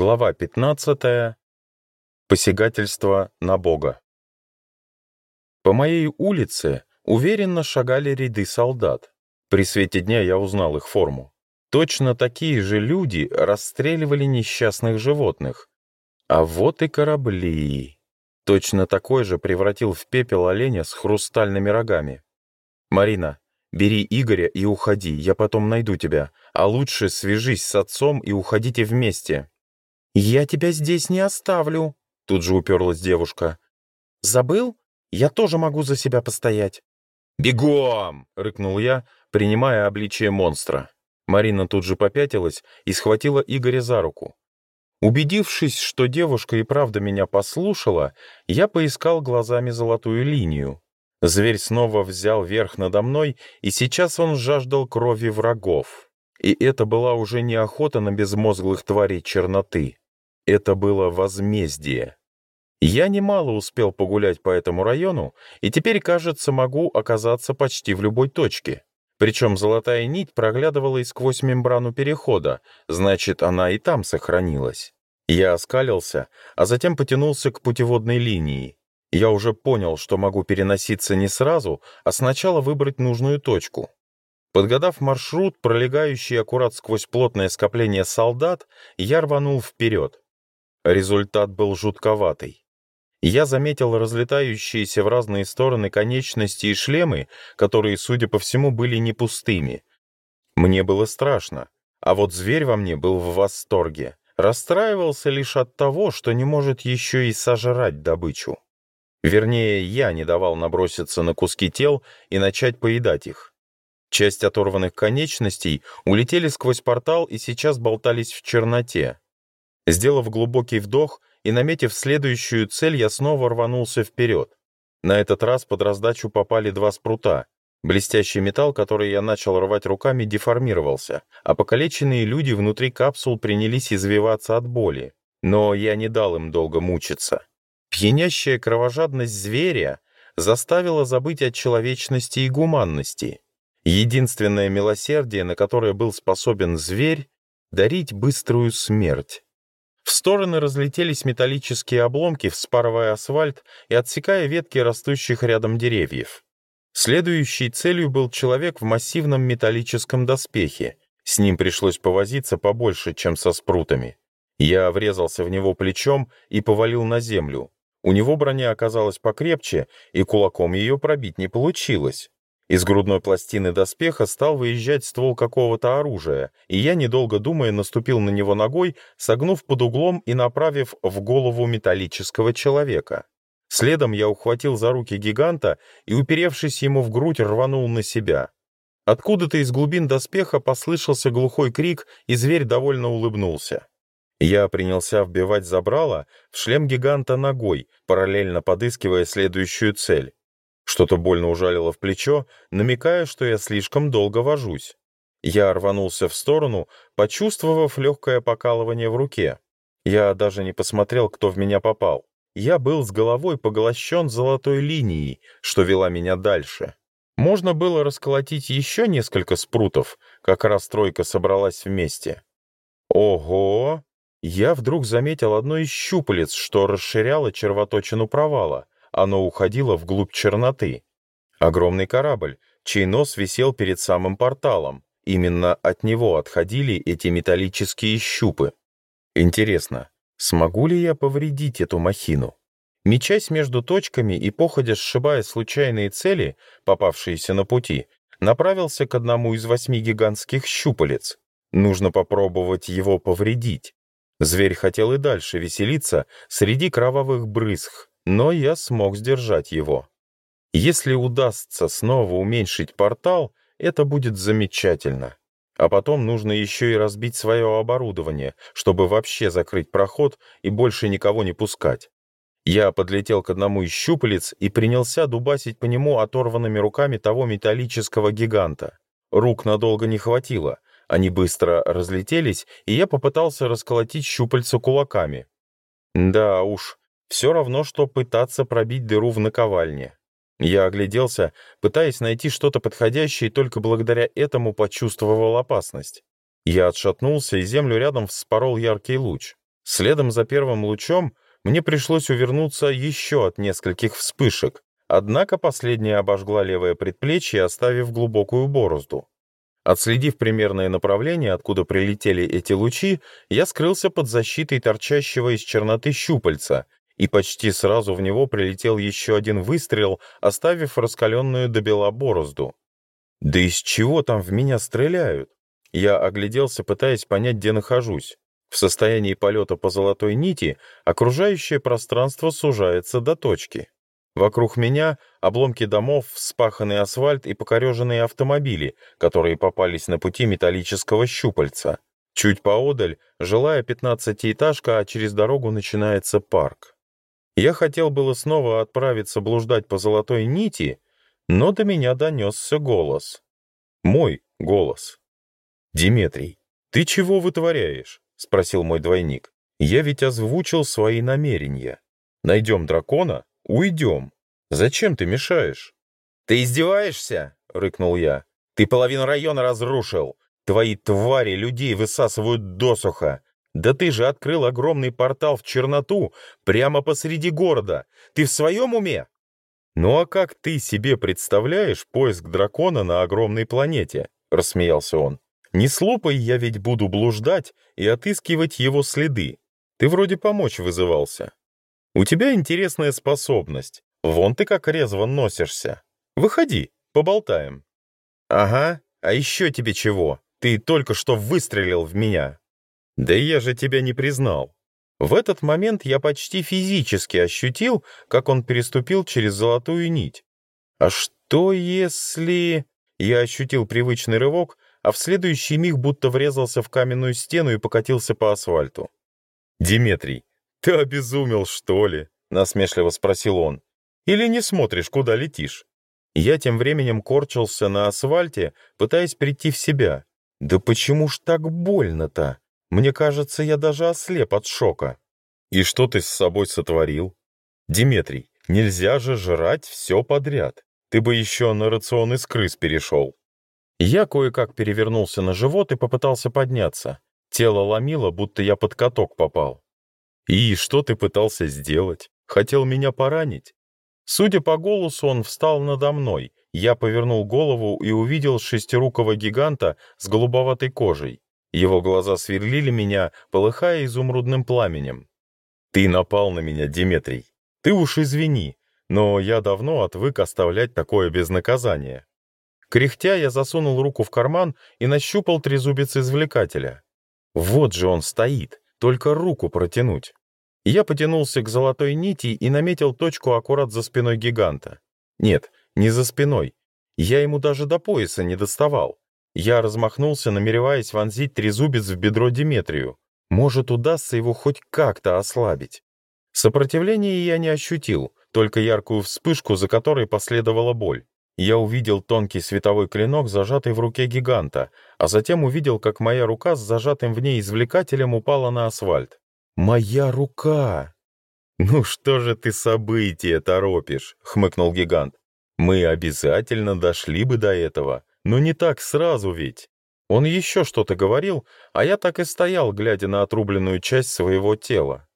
Глава 15. Посягательство на Бога. По моей улице уверенно шагали ряды солдат. При свете дня я узнал их форму. Точно такие же люди расстреливали несчастных животных. А вот и корабли. Точно такой же превратил в пепел оленя с хрустальными рогами. «Марина, бери Игоря и уходи, я потом найду тебя. А лучше свяжись с отцом и уходите вместе», «Я тебя здесь не оставлю», — тут же уперлась девушка. «Забыл? Я тоже могу за себя постоять». «Бегом!» — рыкнул я, принимая обличие монстра. Марина тут же попятилась и схватила Игоря за руку. Убедившись, что девушка и правда меня послушала, я поискал глазами золотую линию. Зверь снова взял верх надо мной, и сейчас он жаждал крови врагов. И это была уже не охота на безмозглых тварей черноты. Это было возмездие. Я немало успел погулять по этому району, и теперь, кажется, могу оказаться почти в любой точке. Причем золотая нить проглядывала и сквозь мембрану перехода, значит, она и там сохранилась. Я оскалился, а затем потянулся к путеводной линии. Я уже понял, что могу переноситься не сразу, а сначала выбрать нужную точку. Подгадав маршрут, пролегающий аккурат сквозь плотное скопление солдат, я рванул вперед. Результат был жутковатый. Я заметил разлетающиеся в разные стороны конечности и шлемы, которые, судя по всему, были не пустыми. Мне было страшно, а вот зверь во мне был в восторге. Расстраивался лишь от того, что не может еще и сожрать добычу. Вернее, я не давал наброситься на куски тел и начать поедать их. Часть оторванных конечностей улетели сквозь портал и сейчас болтались в черноте. Сделав глубокий вдох и наметив следующую цель, я снова рванулся вперед. На этот раз под раздачу попали два спрута. Блестящий металл, который я начал рвать руками, деформировался, а покалеченные люди внутри капсул принялись извиваться от боли. Но я не дал им долго мучиться. Пьянящая кровожадность зверя заставила забыть о человечности и гуманности. Единственное милосердие, на которое был способен зверь, дарить быструю смерть. В стороны разлетелись металлические обломки, вспарывая асфальт и отсекая ветки растущих рядом деревьев. Следующей целью был человек в массивном металлическом доспехе. С ним пришлось повозиться побольше, чем со спрутами. Я врезался в него плечом и повалил на землю. У него броня оказалась покрепче, и кулаком ее пробить не получилось. Из грудной пластины доспеха стал выезжать ствол какого-то оружия, и я, недолго думая, наступил на него ногой, согнув под углом и направив в голову металлического человека. Следом я ухватил за руки гиганта и, уперевшись ему в грудь, рванул на себя. Откуда-то из глубин доспеха послышался глухой крик, и зверь довольно улыбнулся. Я принялся вбивать забрало в шлем гиганта ногой, параллельно подыскивая следующую цель. Что-то больно ужалило в плечо, намекая, что я слишком долго вожусь. Я рванулся в сторону, почувствовав легкое покалывание в руке. Я даже не посмотрел, кто в меня попал. Я был с головой поглощен золотой линией, что вела меня дальше. Можно было расколотить еще несколько спрутов, как раз тройка собралась вместе. Ого! Я вдруг заметил одно из щупалец, что расширяло червоточину провала — оно уходило вглубь черноты. Огромный корабль, чей нос висел перед самым порталом. Именно от него отходили эти металлические щупы. Интересно, смогу ли я повредить эту махину? Мечась между точками и походя сшибая случайные цели, попавшиеся на пути, направился к одному из восьми гигантских щупалец. Нужно попробовать его повредить. Зверь хотел и дальше веселиться среди кровавых брызг, но я смог сдержать его. Если удастся снова уменьшить портал, это будет замечательно. А потом нужно еще и разбить свое оборудование, чтобы вообще закрыть проход и больше никого не пускать. Я подлетел к одному из щупалец и принялся дубасить по нему оторванными руками того металлического гиганта. Рук надолго не хватило, они быстро разлетелись, и я попытался расколотить щупальца кулаками. Да уж, все равно, что пытаться пробить дыру в наковальне. Я огляделся, пытаясь найти что-то подходящее, и только благодаря этому почувствовал опасность. Я отшатнулся, и землю рядом вспорол яркий луч. Следом за первым лучом мне пришлось увернуться еще от нескольких вспышек, однако последняя обожгла левое предплечье, оставив глубокую борозду. Отследив примерное направление, откуда прилетели эти лучи, я скрылся под защитой торчащего из черноты щупальца, и почти сразу в него прилетел еще один выстрел, оставив раскаленную до бела борозду. «Да из чего там в меня стреляют?» Я огляделся, пытаясь понять, где нахожусь. В состоянии полета по золотой нити окружающее пространство сужается до точки. Вокруг меня обломки домов, вспаханный асфальт и покореженные автомобили, которые попались на пути металлического щупальца. Чуть поодаль жилая пятнадцатиэтажка, а через дорогу начинается парк. Я хотел было снова отправиться блуждать по золотой нити, но до меня донесся голос. Мой голос. «Диметрий, ты чего вытворяешь?» — спросил мой двойник. «Я ведь озвучил свои намерения. Найдем дракона, уйдем. Зачем ты мешаешь?» «Ты издеваешься?» — рыкнул я. «Ты половину района разрушил. Твои твари людей высасывают досуха. Да ты же открыл огромный портал в черноту прямо посреди города. Ты в своем уме? Ну а как ты себе представляешь поиск дракона на огромной планете? Рассмеялся он. Не с я ведь буду блуждать и отыскивать его следы. Ты вроде помочь вызывался. У тебя интересная способность. Вон ты как резво носишься. Выходи, поболтаем. Ага, а еще тебе чего? Ты только что выстрелил в меня, да я же тебя не признал. В этот момент я почти физически ощутил, как он переступил через золотую нить. А что если... Я ощутил привычный рывок, а в следующий миг будто врезался в каменную стену и покатился по асфальту. «Диметрий, ты обезумел, что ли?» — насмешливо спросил он. «Или не смотришь, куда летишь?» Я тем временем корчился на асфальте, пытаясь прийти в себя. «Да почему ж так больно-то?» Мне кажется, я даже ослеп от шока. И что ты с собой сотворил? Диметрий, нельзя же жрать все подряд. Ты бы еще на рацион из крыс перешел. Я кое-как перевернулся на живот и попытался подняться. Тело ломило, будто я под каток попал. И что ты пытался сделать? Хотел меня поранить? Судя по голосу, он встал надо мной. Я повернул голову и увидел шестирукого гиганта с голубоватой кожей. Его глаза сверлили меня, полыхая изумрудным пламенем. «Ты напал на меня, Диметрий. Ты уж извини, но я давно отвык оставлять такое без наказания». Кряхтя, я засунул руку в карман и нащупал трезубец извлекателя. Вот же он стоит, только руку протянуть. Я потянулся к золотой нити и наметил точку аккурат за спиной гиганта. Нет, не за спиной. Я ему даже до пояса не доставал. Я размахнулся, намереваясь вонзить трезубец в бедро Диметрию. Может, удастся его хоть как-то ослабить. Сопротивления я не ощутил, только яркую вспышку, за которой последовала боль. Я увидел тонкий световой клинок, зажатый в руке гиганта, а затем увидел, как моя рука с зажатым в ней извлекателем упала на асфальт. «Моя рука!» «Ну что же ты события торопишь?» — хмыкнул гигант. «Мы обязательно дошли бы до этого. Но «Ну не так сразу ведь. Он еще что-то говорил, а я так и стоял, глядя на отрубленную часть своего тела.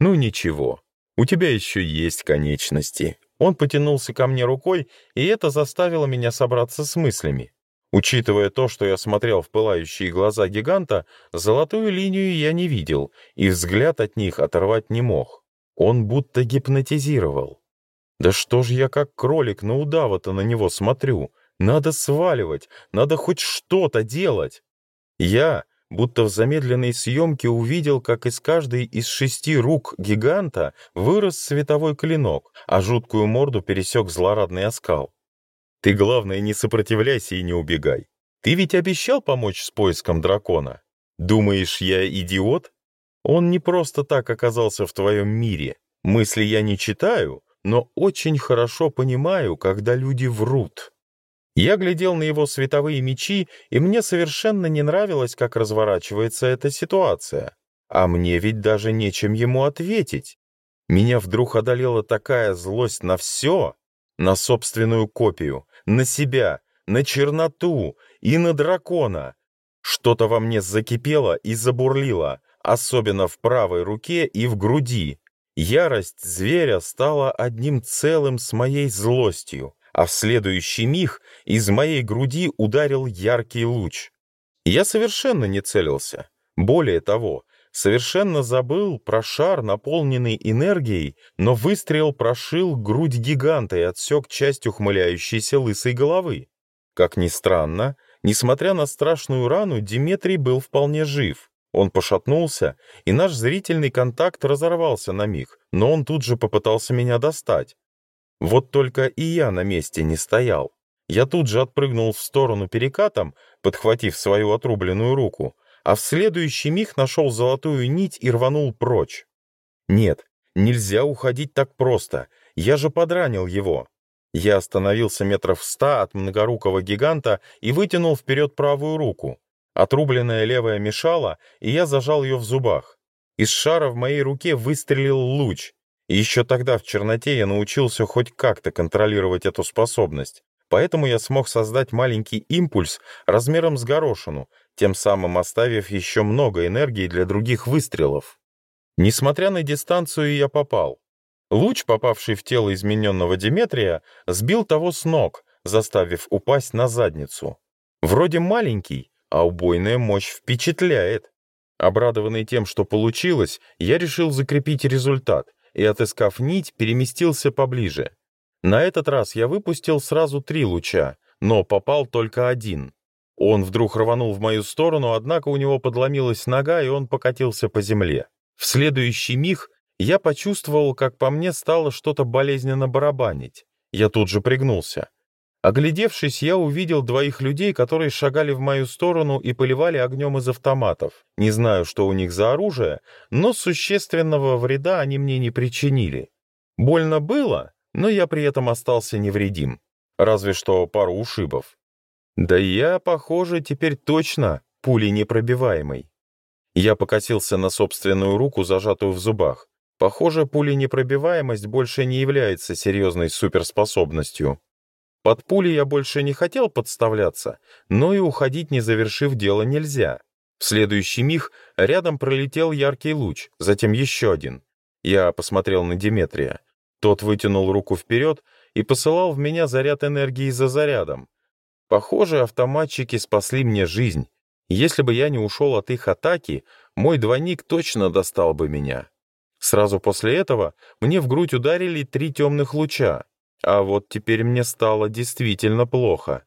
«Ну ничего, у тебя еще есть конечности». Он потянулся ко мне рукой, и это заставило меня собраться с мыслями. Учитывая то, что я смотрел в пылающие глаза гиганта, золотую линию я не видел, и взгляд от них оторвать не мог. Он будто гипнотизировал. Да что ж я как кролик на удава-то на него смотрю? Надо сваливать, надо хоть что-то делать. Я, будто в замедленной съемке, увидел, как из каждой из шести рук гиганта вырос световой клинок, а жуткую морду пересек злорадный оскал. Ты, главное, не сопротивляйся и не убегай. Ты ведь обещал помочь с поиском дракона? Думаешь, я идиот? Он не просто так оказался в твоем мире. Мысли я не читаю, но очень хорошо понимаю, когда люди врут. Я глядел на его световые мечи, и мне совершенно не нравилось, как разворачивается эта ситуация. А мне ведь даже нечем ему ответить. Меня вдруг одолела такая злость на все, на собственную копию, на себя, на черноту и на дракона. Что-то во мне закипело и забурлило, особенно в правой руке и в груди. Ярость зверя стала одним целым с моей злостью а в следующий миг из моей груди ударил яркий луч. Я совершенно не целился. Более того, совершенно забыл про шар, наполненный энергией, но выстрел прошил грудь гиганта и отсек часть ухмыляющейся лысой головы. Как ни странно, несмотря на страшную рану, Диметрий был вполне жив. Он пошатнулся, и наш зрительный контакт разорвался на миг, но он тут же попытался меня достать. Вот только и я на месте не стоял. Я тут же отпрыгнул в сторону перекатом, подхватив свою отрубленную руку, а в следующий миг нашел золотую нить и рванул прочь. Нет, нельзя уходить так просто, я же подранил его. Я остановился метров ста от многорукого гиганта и вытянул вперед правую руку. Отрубленная левая мешала, и я зажал ее в зубах. Из шара в моей руке выстрелил луч — еще тогда в черноте я научился хоть как-то контролировать эту способность, поэтому я смог создать маленький импульс размером с горошину, тем самым оставив еще много энергии для других выстрелов. Несмотря на дистанцию, я попал. Луч, попавший в тело измененного Диметрия, сбил того с ног, заставив упасть на задницу. Вроде маленький, а убойная мощь впечатляет. Обрадованный тем, что получилось, я решил закрепить результат — и, отыскав нить, переместился поближе. На этот раз я выпустил сразу три луча, но попал только один. Он вдруг рванул в мою сторону, однако у него подломилась нога, и он покатился по земле. В следующий миг я почувствовал, как по мне стало что-то болезненно барабанить. Я тут же пригнулся. Оглядевшись, я увидел двоих людей, которые шагали в мою сторону и поливали огнем из автоматов. Не знаю, что у них за оружие, но существенного вреда они мне не причинили. Больно было, но я при этом остался невредим. Разве что пару ушибов. Да я, похоже, теперь точно пули непробиваемый. Я покосился на собственную руку, зажатую в зубах. Похоже, пуленепробиваемость больше не является серьезной суперспособностью. Под пули я больше не хотел подставляться, но и уходить, не завершив дело, нельзя. В следующий миг рядом пролетел яркий луч, затем еще один. Я посмотрел на Деметрия. Тот вытянул руку вперед и посылал в меня заряд энергии за зарядом. Похоже, автоматчики спасли мне жизнь. Если бы я не ушел от их атаки, мой двойник точно достал бы меня. Сразу после этого мне в грудь ударили три темных луча. А вот теперь мне стало действительно плохо.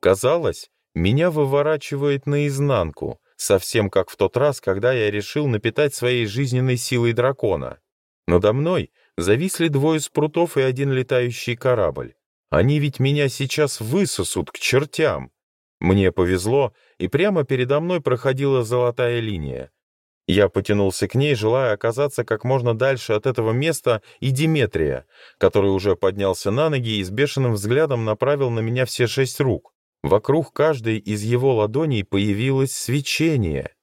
Казалось, меня выворачивает наизнанку, совсем как в тот раз, когда я решил напитать своей жизненной силой дракона. Надо мной зависли двое спрутов и один летающий корабль. Они ведь меня сейчас высосут к чертям. Мне повезло, и прямо передо мной проходила золотая линия. Я потянулся к ней, желая оказаться как можно дальше от этого места и Диметрия, который уже поднялся на ноги и с бешеным взглядом направил на меня все шесть рук. Вокруг каждой из его ладоней появилось свечение.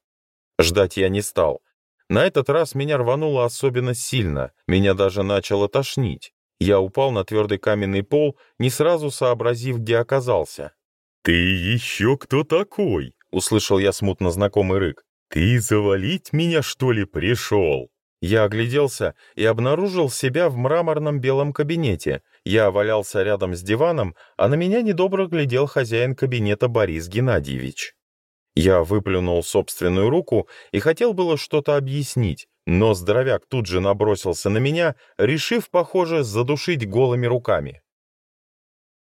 Ждать я не стал. На этот раз меня рвануло особенно сильно, меня даже начало тошнить. Я упал на твердый каменный пол, не сразу сообразив, где «Ты завалить меня, что ли, пришел?» Я огляделся и обнаружил себя в мраморном белом кабинете. Я валялся рядом с диваном, а на меня недобро глядел хозяин кабинета Борис Геннадьевич. Я выплюнул собственную руку и хотел было что-то объяснить, но здоровяк тут же набросился на меня, решив, похоже, задушить голыми руками.